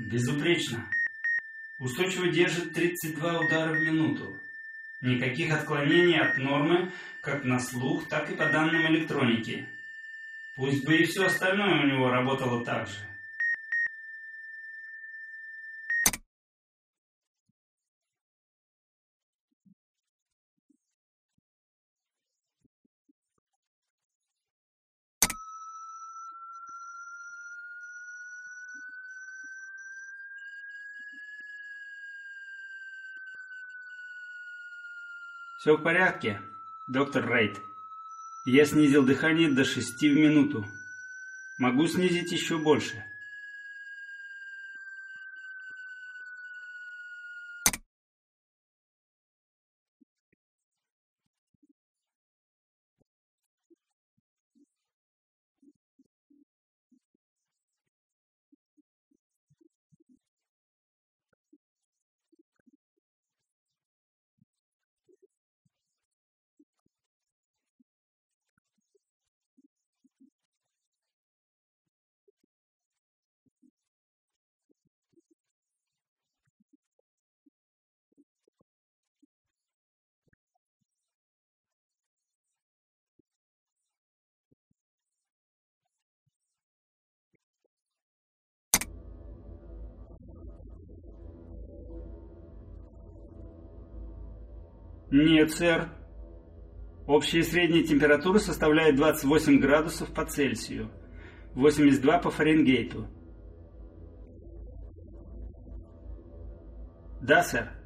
Безупречно. Устойчиво держит 32 удара в минуту. Никаких отклонений от нормы, как на слух, так и по данным электроники. Пусть бы и все остальное у него работало так же. Все в порядке, доктор Рейд. Я снизил дыхание до шести в минуту. Могу снизить еще больше. Нет, сэр. Общая средняя температура составляет 28 градусов по Цельсию, 82 по Фаренгейту. Да, сэр.